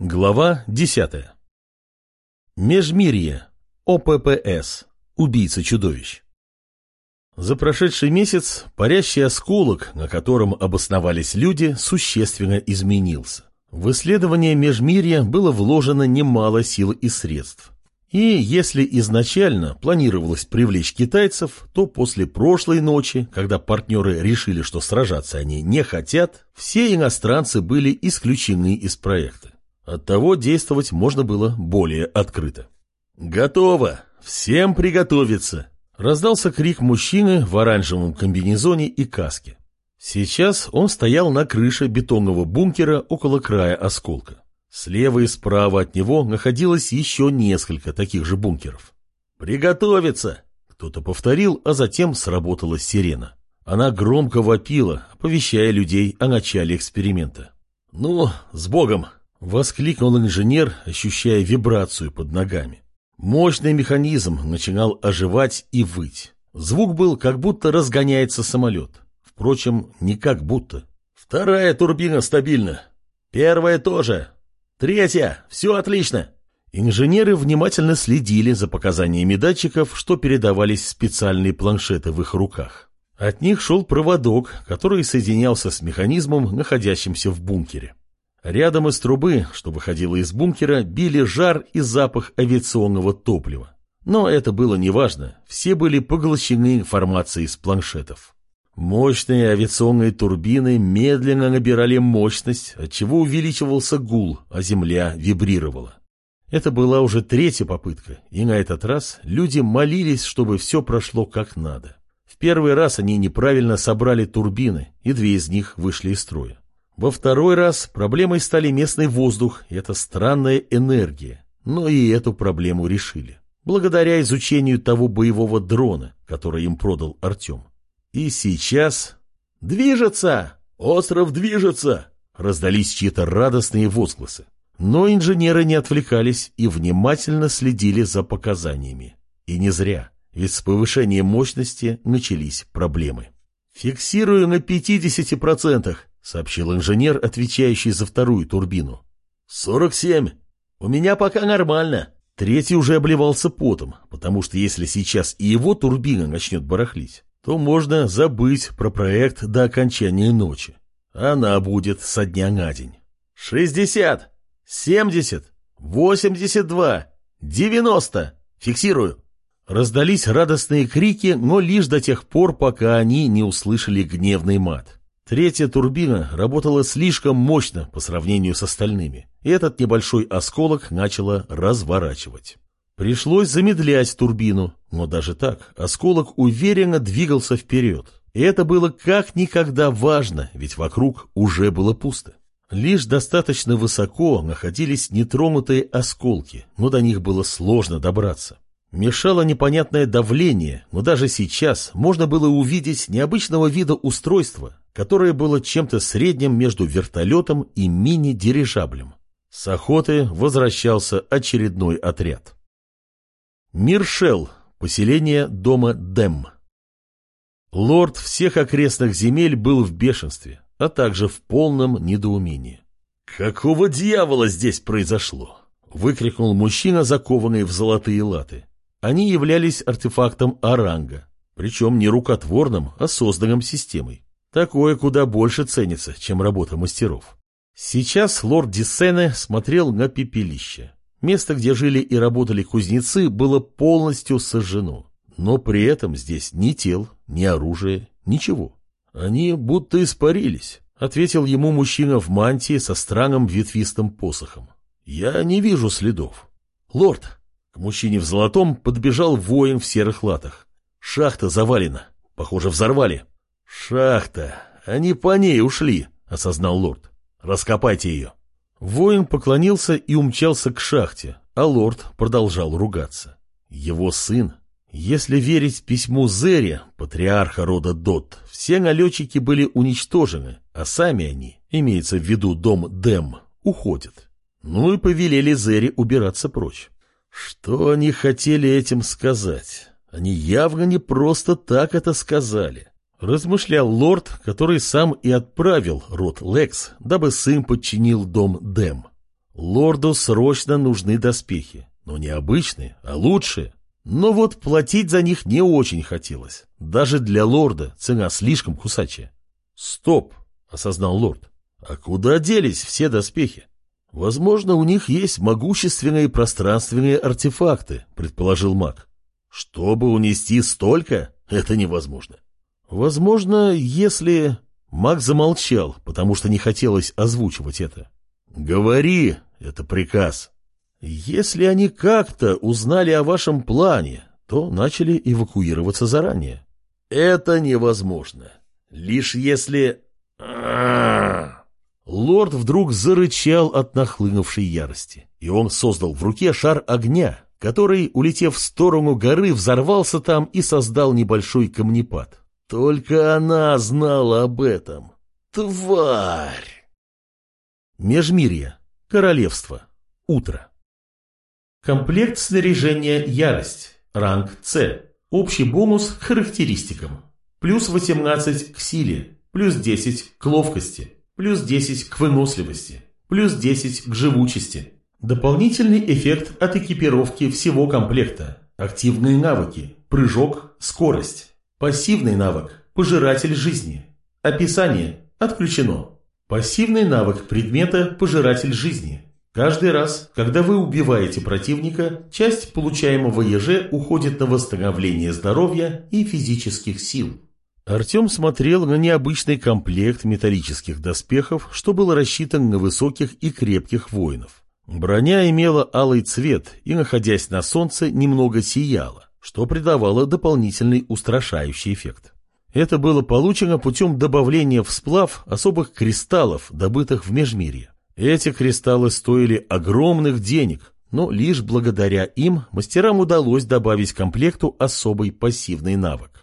Глава 10. Межмирье. ОППС. Убийца-чудовищ. За прошедший месяц парящий осколок, на котором обосновались люди, существенно изменился. В исследование Межмирья было вложено немало сил и средств. И если изначально планировалось привлечь китайцев, то после прошлой ночи, когда партнеры решили, что сражаться они не хотят, все иностранцы были исключены из проекта. Оттого действовать можно было более открыто. «Готово! Всем приготовиться!» Раздался крик мужчины в оранжевом комбинезоне и каске. Сейчас он стоял на крыше бетонного бункера около края осколка. Слева и справа от него находилось еще несколько таких же бункеров. «Приготовиться!» Кто-то повторил, а затем сработала сирена. Она громко вопила, оповещая людей о начале эксперимента. «Ну, с Богом!» Воскликнул инженер, ощущая вибрацию под ногами. Мощный механизм начинал оживать и выть. Звук был, как будто разгоняется самолет. Впрочем, не как будто. Вторая турбина стабильна. Первая тоже. Третья. Все отлично. Инженеры внимательно следили за показаниями датчиков, что передавались специальные планшеты в их руках. От них шел проводок, который соединялся с механизмом, находящимся в бункере. Рядом из трубы, что выходило из бункера, били жар и запах авиационного топлива. Но это было неважно, все были поглощены информацией с планшетов. Мощные авиационные турбины медленно набирали мощность, отчего увеличивался гул, а земля вибрировала. Это была уже третья попытка, и на этот раз люди молились, чтобы все прошло как надо. В первый раз они неправильно собрали турбины, и две из них вышли из строя. Во второй раз проблемой стали местный воздух и эта странная энергия. Но и эту проблему решили. Благодаря изучению того боевого дрона, который им продал Артем. И сейчас... «Движется! Остров движется!» Раздались чьи-то радостные возгласы. Но инженеры не отвлекались и внимательно следили за показаниями. И не зря, ведь с повышением мощности начались проблемы. «Фиксирую на 50%. — сообщил инженер, отвечающий за вторую турбину. «Сорок семь. У меня пока нормально». Третий уже обливался потом, потому что если сейчас и его турбина начнет барахлить, то можно забыть про проект до окончания ночи. Она будет со дня на день. «Шестьдесят! Семьдесят! Восемьдесят два! Девяносто! Фиксирую!» Раздались радостные крики, но лишь до тех пор, пока они не услышали гневный мат. Третья турбина работала слишком мощно по сравнению с остальными, и этот небольшой осколок начала разворачивать. Пришлось замедлять турбину, но даже так осколок уверенно двигался вперед. И это было как никогда важно, ведь вокруг уже было пусто. Лишь достаточно высоко находились нетронутые осколки, но до них было сложно добраться. Мешало непонятное давление, но даже сейчас можно было увидеть необычного вида устройство, которое было чем-то средним между вертолетом и мини-дирижаблем. С охоты возвращался очередной отряд. Миршел, поселение дома Дэм. Лорд всех окрестных земель был в бешенстве, а также в полном недоумении. «Какого дьявола здесь произошло?» — выкрикнул мужчина, закованный в золотые латы. Они являлись артефактом Аранга, причем не рукотворным, а созданным системой. Такое куда больше ценится, чем работа мастеров. Сейчас лорд Диссене смотрел на пепелище. Место, где жили и работали кузнецы, было полностью сожжено. Но при этом здесь ни тел, ни оружия, ничего. Они будто испарились, ответил ему мужчина в мантии со странным ветвистым посохом. Я не вижу следов. Лорд, мужчине в золотом подбежал воин в серых латах. Шахта завалена. Похоже, взорвали. Шахта. Они по ней ушли, осознал лорд. Раскопайте ее. Воин поклонился и умчался к шахте, а лорд продолжал ругаться. Его сын, если верить письму Зери, патриарха рода Дот, все налетчики были уничтожены, а сами они, имеется в виду дом Дэм, уходят. Ну и повелели Зери убираться прочь. Что они хотели этим сказать? Они явно не просто так это сказали. Размышлял лорд, который сам и отправил род Лекс, дабы сын подчинил дом Дэм. Лорду срочно нужны доспехи. Но не обычные, а лучшие. Но вот платить за них не очень хотелось. Даже для лорда цена слишком кусачая. «Стоп!» — осознал лорд. «А куда делись все доспехи?» «Возможно, у них есть могущественные пространственные артефакты», — предположил маг. «Чтобы унести столько, это невозможно». «Возможно, если...» Маг замолчал, потому что не хотелось озвучивать это. «Говори, это приказ». «Если они как-то узнали о вашем плане, то начали эвакуироваться заранее». «Это невозможно. Лишь если...» Лорд вдруг зарычал от нахлынувшей ярости, и он создал в руке шар огня, который, улетев в сторону горы, взорвался там и создал небольшой камнепад. Только она знала об этом. Тварь! Межмирье. Королевство. Утро. Комплект снаряжения «Ярость». Ранг С. Общий бонус к характеристикам. Плюс 18 к силе. Плюс 10 к ловкости плюс 10 к выносливости, плюс 10 к живучести. Дополнительный эффект от экипировки всего комплекта. Активные навыки, прыжок, скорость. Пассивный навык, пожиратель жизни. Описание отключено. Пассивный навык предмета «Пожиратель жизни». Каждый раз, когда вы убиваете противника, часть получаемого ЕЖ уходит на восстановление здоровья и физических сил. Артем смотрел на необычный комплект металлических доспехов, что был рассчитан на высоких и крепких воинов. Броня имела алый цвет и, находясь на солнце, немного сияла, что придавало дополнительный устрашающий эффект. Это было получено путем добавления в сплав особых кристаллов, добытых в Межмирье. Эти кристаллы стоили огромных денег, но лишь благодаря им мастерам удалось добавить комплекту особый пассивный навык.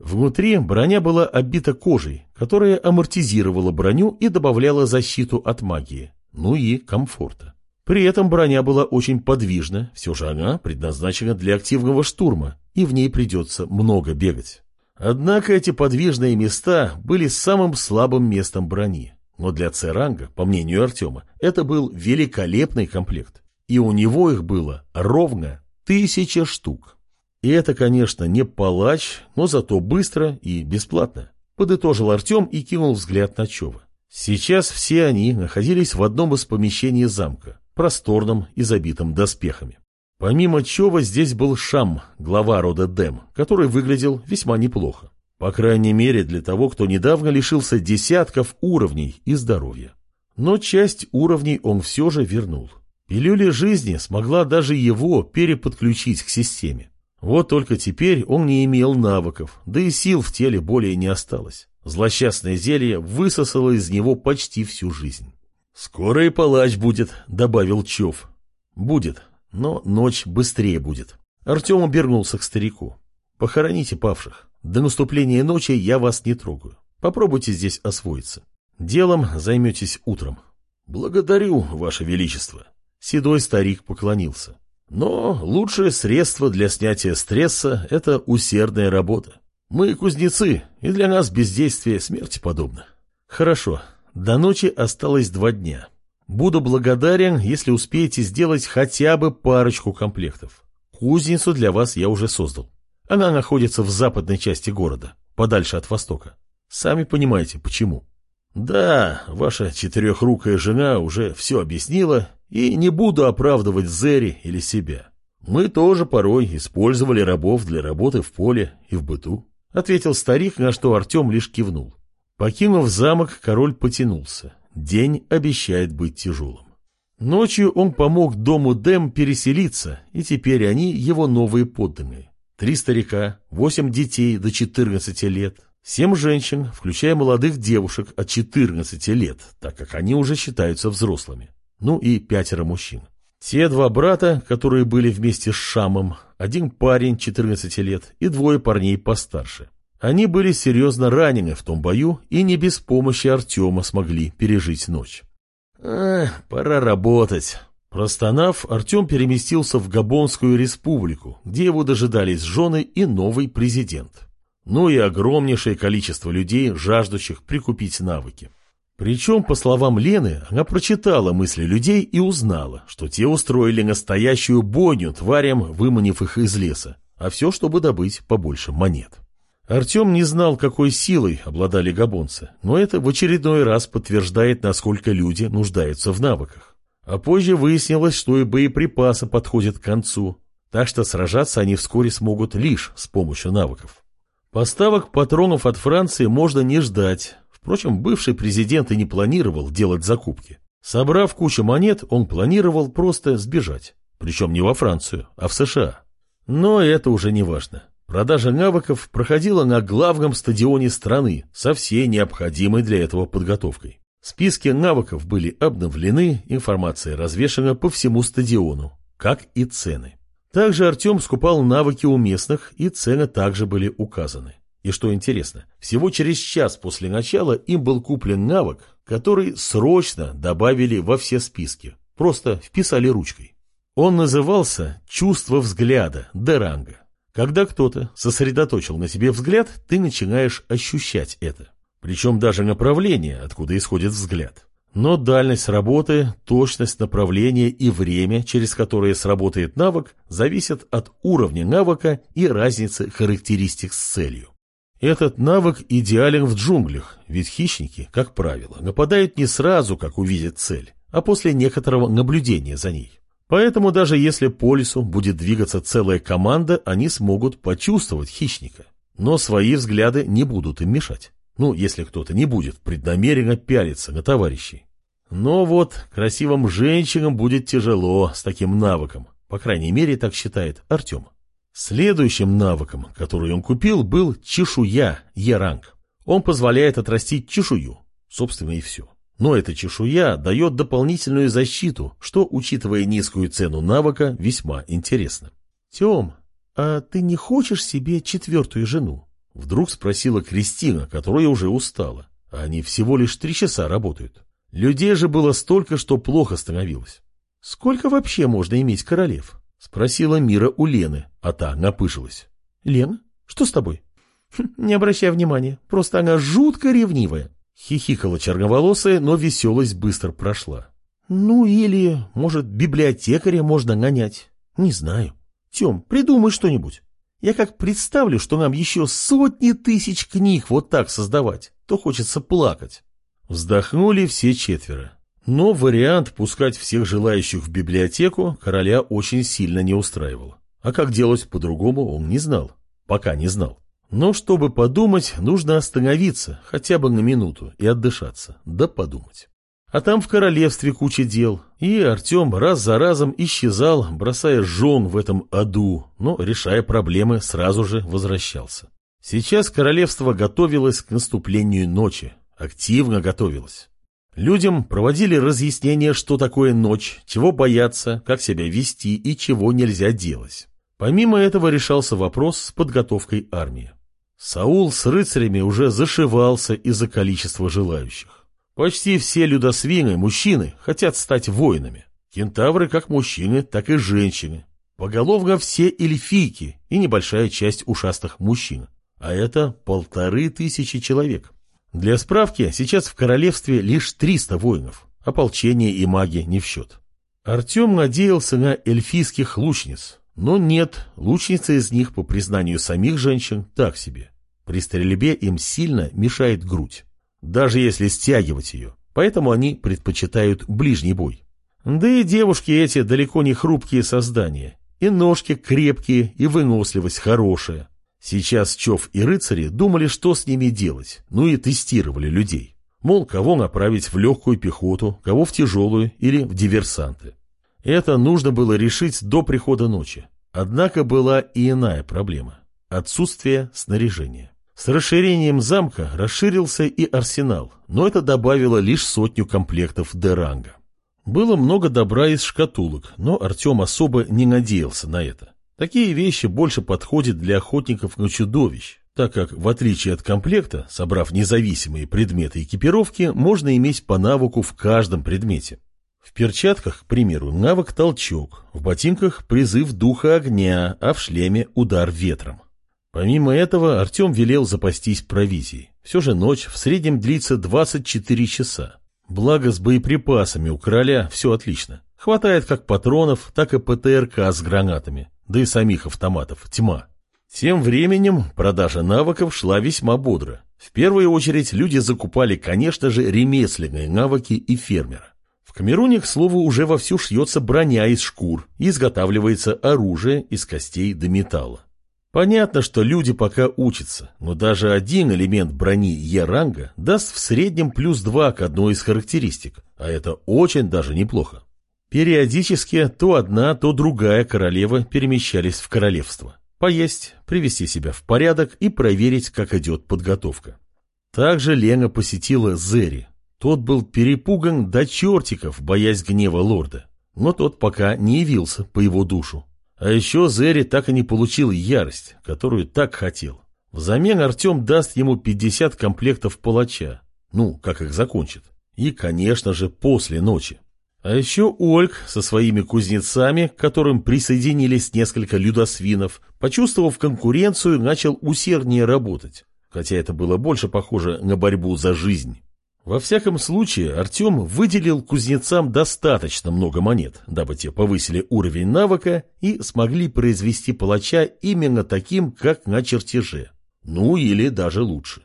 Внутри броня была обита кожей, которая амортизировала броню и добавляла защиту от магии, ну и комфорта. При этом броня была очень подвижна, все же она предназначена для активного штурма, и в ней придется много бегать. Однако эти подвижные места были самым слабым местом брони. Но для Церанга, по мнению Артема, это был великолепный комплект. И у него их было ровно тысяча штук. И это, конечно, не палач, но зато быстро и бесплатно. Подытожил Артем и кинул взгляд на Чова. Сейчас все они находились в одном из помещений замка, просторном и забитом доспехами. Помимо Чова здесь был Шам, глава рода Дэм, который выглядел весьма неплохо. По крайней мере, для того, кто недавно лишился десятков уровней и здоровья. Но часть уровней он все же вернул. Пилюля жизни смогла даже его переподключить к системе. Вот только теперь он не имел навыков, да и сил в теле более не осталось. Злосчастное зелье высосало из него почти всю жизнь. «Скоро и палач будет», — добавил Чов. «Будет, но ночь быстрее будет». Артем обернулся к старику. «Похороните павших. До наступления ночи я вас не трогаю. Попробуйте здесь освоиться. Делом займетесь утром». «Благодарю, Ваше Величество». Седой старик поклонился. Но лучшее средство для снятия стресса – это усердная работа. Мы кузнецы, и для нас бездействие смерти подобно. Хорошо, до ночи осталось два дня. Буду благодарен, если успеете сделать хотя бы парочку комплектов. Кузницу для вас я уже создал. Она находится в западной части города, подальше от востока. Сами понимаете, почему. Да, ваша четырехрукая жена уже все объяснила и не буду оправдывать Зери или себя. Мы тоже порой использовали рабов для работы в поле и в быту, ответил старик, на что Артем лишь кивнул. Покинув замок, король потянулся. День обещает быть тяжелым. Ночью он помог дому Дэм переселиться, и теперь они его новые подданные. Три старика, восемь детей до 14 лет, семь женщин, включая молодых девушек от 14 лет, так как они уже считаются взрослыми ну и пятеро мужчин. Те два брата, которые были вместе с Шамом, один парень 14 лет и двое парней постарше. Они были серьезно ранены в том бою и не без помощи Артема смогли пережить ночь. «Эх, пора работать». Простонав, Артем переместился в Габонскую республику, где его дожидались жены и новый президент. Ну и огромнейшее количество людей, жаждущих прикупить навыки. Причем, по словам Лены, она прочитала мысли людей и узнала, что те устроили настоящую бойню тварям, выманив их из леса, а все, чтобы добыть побольше монет. Артем не знал, какой силой обладали габонцы, но это в очередной раз подтверждает, насколько люди нуждаются в навыках. А позже выяснилось, что и боеприпасы подходят к концу, так что сражаться они вскоре смогут лишь с помощью навыков. Поставок патронов от Франции можно не ждать. Впрочем, бывший президент и не планировал делать закупки. Собрав кучу монет, он планировал просто сбежать. Причем не во Францию, а в США. Но это уже не важно. Продажа навыков проходила на главном стадионе страны со всей необходимой для этого подготовкой. Списки навыков были обновлены, информация развешена по всему стадиону, как и цены. Также Артем скупал навыки у местных, и цены также были указаны. И что интересно, всего через час после начала им был куплен навык, который срочно добавили во все списки, просто вписали ручкой. Он назывался «Чувство взгляда» Деранга. Когда кто-то сосредоточил на себе взгляд, ты начинаешь ощущать это. Причем даже направление, откуда исходит взгляд. Но дальность работы, точность направления и время, через которое сработает навык, зависят от уровня навыка и разницы характеристик с целью. Этот навык идеален в джунглях, ведь хищники, как правило, нападают не сразу, как увидят цель, а после некоторого наблюдения за ней. Поэтому даже если по лесу будет двигаться целая команда, они смогут почувствовать хищника. Но свои взгляды не будут им мешать. Ну, если кто-то не будет преднамеренно пялиться на товарищей. Но вот красивым женщинам будет тяжело с таким навыком. По крайней мере, так считает Артем. Следующим навыком, который он купил, был чешуя Е-ранг. Он позволяет отрастить чешую. Собственно и все. Но эта чешуя дает дополнительную защиту, что, учитывая низкую цену навыка, весьма интересно. «Тем, а ты не хочешь себе четвертую жену?» Вдруг спросила Кристина, которая уже устала. Они всего лишь три часа работают. Людей же было столько, что плохо становилось. «Сколько вообще можно иметь королев?» — спросила Мира у Лены, а та напыжилась. «Лен, что с тобой?» хм, «Не обращай внимания, просто она жутко ревнивая». Хихикала черноволосая, но веселость быстро прошла. «Ну или, может, библиотекаря можно нанять? Не знаю. Тем, придумай что-нибудь. Я как представлю, что нам еще сотни тысяч книг вот так создавать, то хочется плакать. Вздохнули все четверо. Но вариант пускать всех желающих в библиотеку короля очень сильно не устраивал. А как делать по-другому он не знал. Пока не знал. Но чтобы подумать, нужно остановиться хотя бы на минуту и отдышаться, да подумать. А там в королевстве куча дел, и Артем раз за разом исчезал, бросая жен в этом аду, но, решая проблемы, сразу же возвращался. Сейчас королевство готовилось к наступлению ночи, активно готовилось. Людям проводили разъяснение, что такое ночь, чего бояться, как себя вести и чего нельзя делать. Помимо этого решался вопрос с подготовкой армии. Саул с рыцарями уже зашивался из-за количества желающих. Почти все людосвины, мужчины, хотят стать воинами. Кентавры как мужчины, так и женщины. Поголовно все эльфийки и небольшая часть ушастых мужчин. А это полторы тысячи человек. Для справки, сейчас в королевстве лишь 300 воинов. Ополчение и маги не в счет. Артем надеялся на эльфийских лучниц. Но нет, лучницы из них, по признанию самих женщин, так себе. При стрельбе им сильно мешает грудь даже если стягивать ее. Поэтому они предпочитают ближний бой. Да и девушки эти далеко не хрупкие создания. И ножки крепкие, и выносливость хорошая. Сейчас Чов и рыцари думали, что с ними делать, ну и тестировали людей. Мол, кого направить в легкую пехоту, кого в тяжелую или в диверсанты. Это нужно было решить до прихода ночи. Однако была и иная проблема – отсутствие снаряжения. С расширением замка расширился и арсенал, но это добавило лишь сотню комплектов Деранга. Было много добра из шкатулок, но Артем особо не надеялся на это. Такие вещи больше подходят для охотников на чудовищ, так как, в отличие от комплекта, собрав независимые предметы экипировки, можно иметь по навыку в каждом предмете. В перчатках, к примеру, навык толчок, в ботинках призыв духа огня, а в шлеме удар ветром. Помимо этого, Артем велел запастись провизией. Все же ночь в среднем длится 24 часа. Благо с боеприпасами у короля все отлично. Хватает как патронов, так и ПТРК с гранатами, да и самих автоматов, тьма. Тем временем продажа навыков шла весьма бодро. В первую очередь люди закупали, конечно же, ремесленные навыки и фермера. В Камеруне, к слову, уже вовсю шьется броня из шкур и изготавливается оружие из костей до металла. Понятно, что люди пока учатся, но даже один элемент брони Е-ранга даст в среднем плюс 2 к одной из характеристик, а это очень даже неплохо. Периодически то одна, то другая королева перемещались в королевство. Поесть, привести себя в порядок и проверить, как идет подготовка. Также Лена посетила Зери. Тот был перепуган до чертиков, боясь гнева лорда. Но тот пока не явился по его душу. А еще Зери так и не получил ярость, которую так хотел. Взамен Артем даст ему 50 комплектов палача. Ну, как их закончит. И, конечно же, после ночи. А еще Ольг со своими кузнецами, к которым присоединились несколько людосвинов, почувствовав конкуренцию, начал усерднее работать. Хотя это было больше похоже на борьбу за жизнь. Во всяком случае, Артем выделил кузнецам достаточно много монет, дабы те повысили уровень навыка и смогли произвести палача именно таким, как на чертеже. Ну или даже лучше.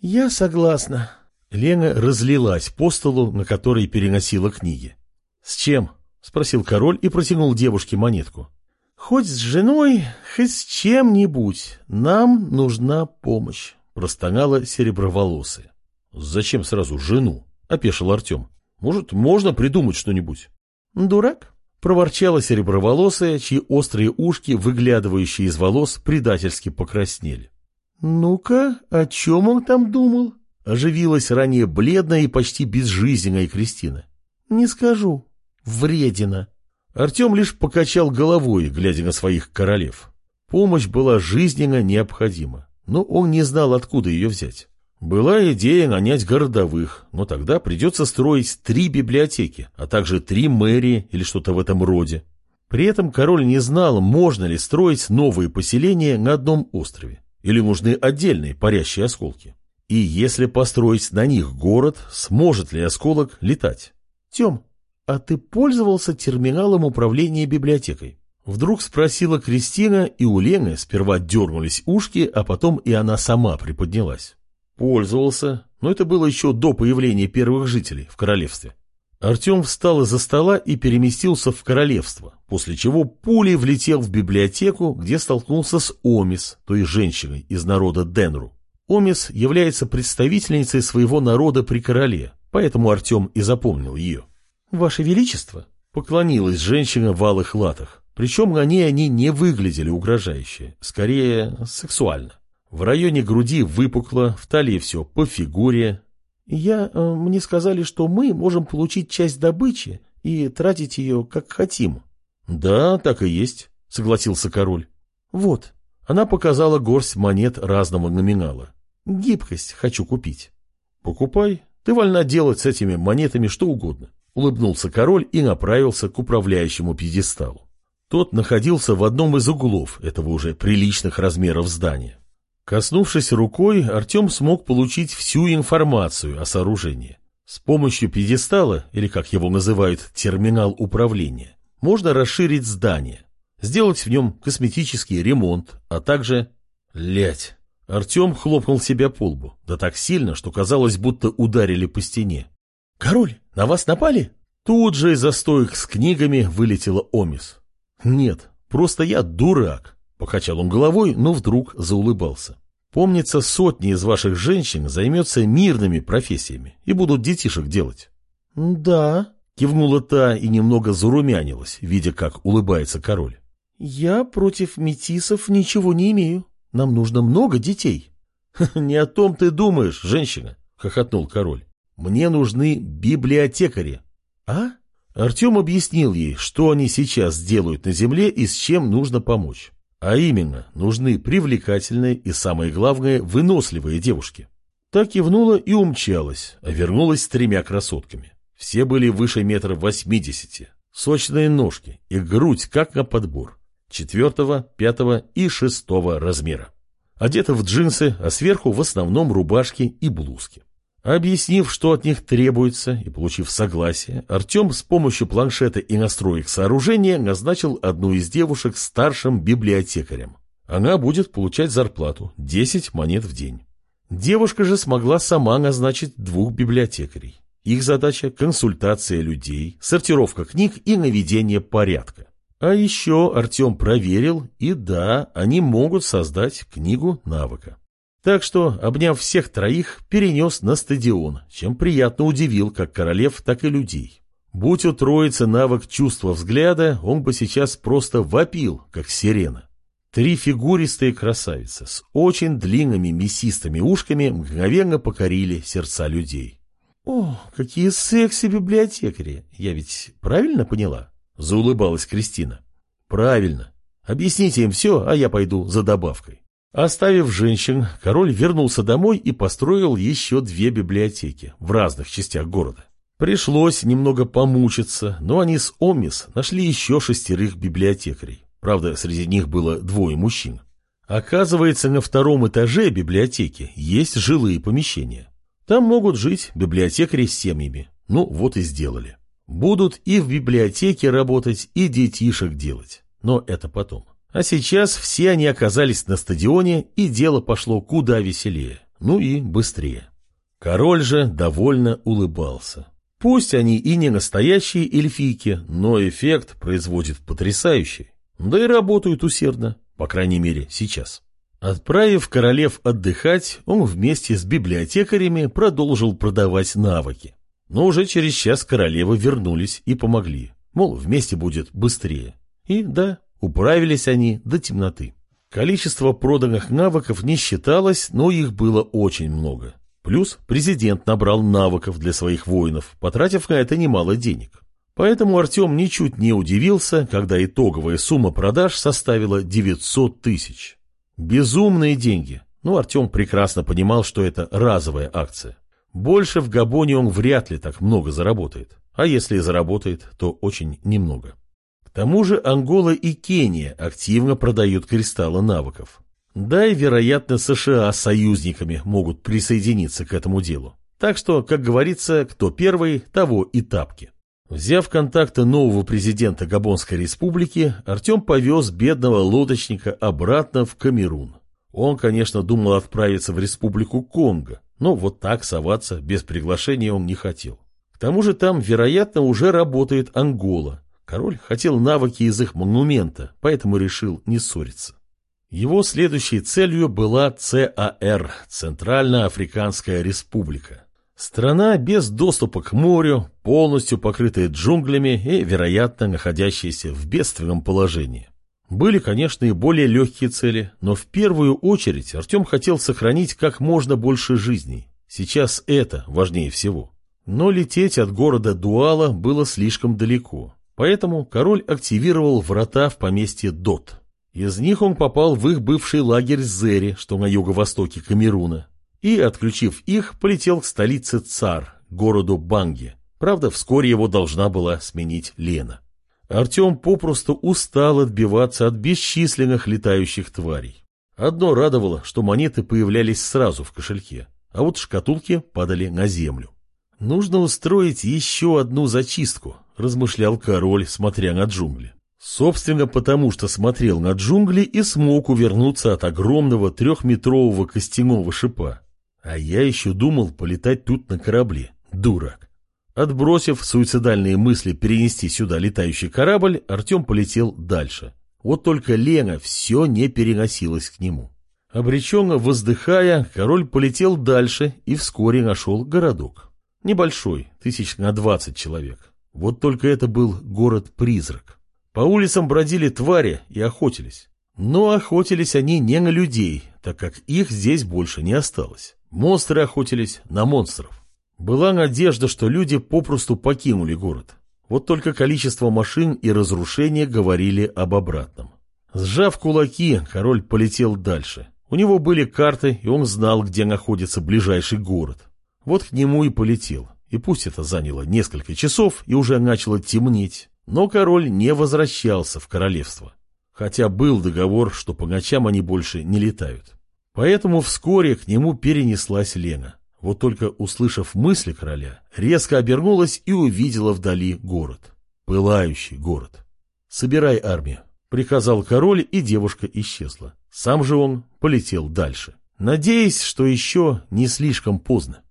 «Я согласна». Лена разлилась по столу, на который переносила книги. «С чем?» — спросил король и протянул девушке монетку. «Хоть с женой, хоть с чем-нибудь. Нам нужна помощь», — простонала сереброволосая. «Зачем сразу жену?» — опешил Артем. «Может, можно придумать что-нибудь?» «Дурак?» — проворчала сереброволосая, чьи острые ушки, выглядывающие из волос, предательски покраснели. «Ну-ка, о чем он там думал?» — оживилась ранее бледная и почти безжизненная Кристина. «Не скажу. Вредина». Артем лишь покачал головой, глядя на своих королев. Помощь была жизненно необходима, но он не знал, откуда ее взять. Была идея нанять городовых, но тогда придется строить три библиотеки, а также три мэрии или что-то в этом роде. При этом король не знал, можно ли строить новые поселения на одном острове, или нужны отдельные парящие осколки. И если построить на них город, сможет ли осколок летать? Тем, а ты пользовался терминалом управления библиотекой? Вдруг спросила Кристина, и у Лены сперва дернулись ушки, а потом и она сама приподнялась. Пользовался, но это было еще до появления первых жителей в королевстве. Артем встал из-за стола и переместился в королевство, после чего пулей влетел в библиотеку, где столкнулся с Омис, то есть женщиной из народа Денру. Омис является представительницей своего народа при короле, поэтому Артем и запомнил ее. «Ваше Величество!» — поклонилась женщина в алых латах, причем на ней они не выглядели угрожающе, скорее сексуально. В районе груди выпукло, в талии все по фигуре. Я, э, мне сказали, что мы можем получить часть добычи и тратить ее как хотим. Да, так и есть, согласился король. Вот, она показала горсть монет разного номинала. Гибкость хочу купить. Покупай, ты вольна делать с этими монетами что угодно. Улыбнулся король и направился к управляющему пьедесталу. Тот находился в одном из углов этого уже приличных размеров здания. Коснувшись рукой, Артем смог получить всю информацию о сооружении. С помощью пьедестала, или как его называют, терминал управления, можно расширить здание, сделать в нем косметический ремонт, а также... Лять! Артем хлопнул себя по лбу, да так сильно, что казалось, будто ударили по стене. «Король, на вас напали?» Тут же из-за стоек с книгами вылетела Омис. «Нет, просто я дурак», — покачал он головой, но вдруг заулыбался. Помнится, сотни из ваших женщин займется мирными профессиями и будут детишек делать. — Да, — кивнула та и немного зарумянилась, видя, как улыбается король. — Я против метисов ничего не имею. Нам нужно много детей. — Не о том ты думаешь, женщина, — хохотнул король. — Мне нужны библиотекари. — А? Артем объяснил ей, что они сейчас делают на земле и с чем нужно помочь. А именно, нужны привлекательные и, самое главное, выносливые девушки. Так кивнула и умчалась, а вернулась с тремя красотками. Все были выше метра восьмидесяти. Сочные ножки и грудь как на подбор. Четвертого, пятого и шестого размера. одеты в джинсы, а сверху в основном рубашки и блузки. Объяснив, что от них требуется, и получив согласие, Артем с помощью планшета и настроек сооружения назначил одну из девушек старшим библиотекарем. Она будет получать зарплату – 10 монет в день. Девушка же смогла сама назначить двух библиотекарей. Их задача – консультация людей, сортировка книг и наведение порядка. А еще Артем проверил, и да, они могут создать книгу навыка. Так что, обняв всех троих, перенес на стадион, чем приятно удивил как королев, так и людей. Будь у троицы навык чувства взгляда, он бы сейчас просто вопил, как сирена. Три фигуристые красавицы с очень длинными мясистыми ушками мгновенно покорили сердца людей. «О, какие секси-библиотекари! Я ведь правильно поняла?» — заулыбалась Кристина. «Правильно. Объясните им все, а я пойду за добавкой». Оставив женщин, король вернулся домой и построил еще две библиотеки в разных частях города. Пришлось немного помучиться, но они с Омис нашли еще шестерых библиотекарей. Правда, среди них было двое мужчин. Оказывается, на втором этаже библиотеки есть жилые помещения. Там могут жить библиотекари с семьями. Ну, вот и сделали. Будут и в библиотеке работать, и детишек делать. Но это потом. А сейчас все они оказались на стадионе, и дело пошло куда веселее, ну и быстрее. Король же довольно улыбался. Пусть они и не настоящие эльфийки, но эффект производит потрясающий. Да и работают усердно, по крайней мере, сейчас. Отправив королев отдыхать, он вместе с библиотекарями продолжил продавать навыки. Но уже через час королевы вернулись и помогли. Мол, вместе будет быстрее. И да, Управились они до темноты. Количество проданных навыков не считалось, но их было очень много. Плюс президент набрал навыков для своих воинов, потратив на это немало денег. Поэтому Артем ничуть не удивился, когда итоговая сумма продаж составила 900 тысяч. Безумные деньги, но Артем прекрасно понимал, что это разовая акция. Больше в Габоне он вряд ли так много заработает, а если и заработает, то очень немного. К тому же Ангола и Кения активно продают кристаллы навыков. Да и, вероятно, США с союзниками могут присоединиться к этому делу. Так что, как говорится, кто первый, того и тапки. Взяв контакты нового президента Габонской республики, Артем повез бедного лодочника обратно в Камерун. Он, конечно, думал отправиться в республику Конго, но вот так соваться без приглашения он не хотел. К тому же там, вероятно, уже работает Ангола, Король хотел навыки из их монумента, поэтому решил не ссориться. Его следующей целью была ЦАР – Центральноафриканская республика. Страна без доступа к морю, полностью покрытая джунглями и, вероятно, находящаяся в бедственном положении. Были, конечно, и более легкие цели, но в первую очередь Артем хотел сохранить как можно больше жизней. Сейчас это важнее всего. Но лететь от города Дуала было слишком далеко. Поэтому король активировал врата в поместье Дот. Из них он попал в их бывший лагерь Зери, что на юго-востоке Камеруна, и, отключив их, полетел к столице Цар, городу Банги. Правда, вскоре его должна была сменить Лена. Артем попросту устал отбиваться от бесчисленных летающих тварей. Одно радовало, что монеты появлялись сразу в кошельке, а вот шкатулки падали на землю. Нужно устроить еще одну зачистку, размышлял король, смотря на джунгли. Собственно, потому что смотрел на джунгли и смог увернуться от огромного трехметрового костяного шипа. А я еще думал полетать тут на корабле. Дурак. Отбросив суицидальные мысли перенести сюда летающий корабль, Артем полетел дальше. Вот только Лена все не переносилась к нему. Обреченно воздыхая, король полетел дальше и вскоре нашел городок. Небольшой, тысяч на двадцать человек. Вот только это был город-призрак. По улицам бродили твари и охотились. Но охотились они не на людей, так как их здесь больше не осталось. Монстры охотились на монстров. Была надежда, что люди попросту покинули город. Вот только количество машин и разрушения говорили об обратном. Сжав кулаки, король полетел дальше. У него были карты, и он знал, где находится ближайший город. Вот к нему и полетел. И пусть это заняло несколько часов и уже начало темнеть, но король не возвращался в королевство. Хотя был договор, что по ночам они больше не летают. Поэтому вскоре к нему перенеслась Лена. Вот только услышав мысли короля, резко обернулась и увидела вдали город. Пылающий город. «Собирай армию», — приказал король, и девушка исчезла. Сам же он полетел дальше, надеясь, что еще не слишком поздно.